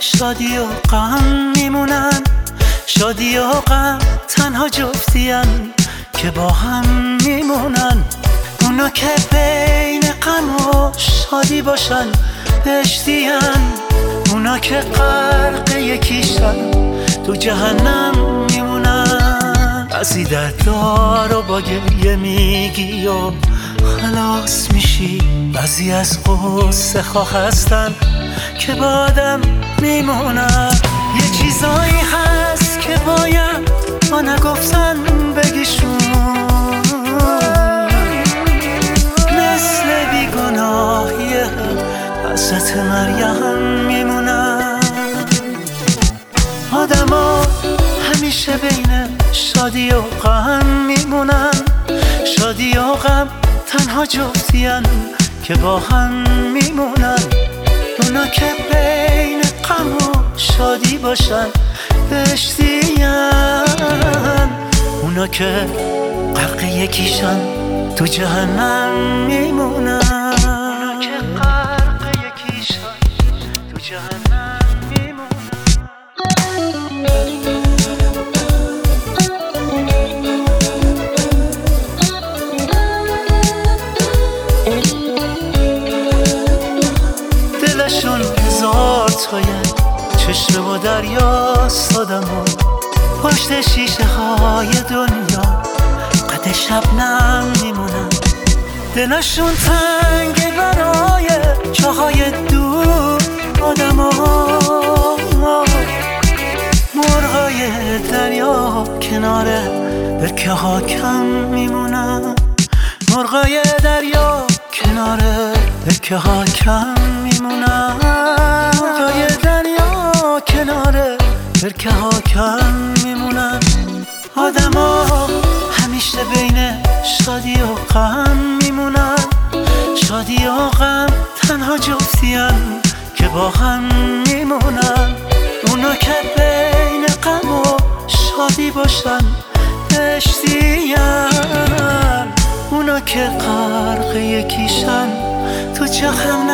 شادی و غم میمونن شادی و غم تنها جفتیان که با هم میمونن. اونا که بین غم و شادی باشن بهشتیان اونا که غرق یکیشن تو جهنم بعضی دردار و با گریه میگی و خلاص میشی. بعضی از قصه خواه هستن که بادم میمونن. یه چیزایی هست که باید ما نگفتن بگیشون مثل بیگناهی حضرت مریم میمونن. بین شادی و غم میمونن. شادی و غم تنها جفتیان که با هم میمونن. اونا که بین غم و شادی باشن بهشتیان اونا که غرق یکیشن تو جهنم میمونن. اونا که غرق تو جهنم میمونن. تایه چشم و دریا سادم و پشت شیشه های دنیا. قد شبنم میمونن دلشون تنگ برای چاهای دور آدم مرغای دریا کنار برکه ها کم میمونن مرغای دریا کنار برکه ها کم میمونن برکه ها کم میمونن آدما همیشه بین شادی و غم میمونن. شادی و غم تنها جفتیان که با هم میمونن. اونا که بین غم و شادی باشن بهشتیان اونا که غرق یکیشن تو جهنم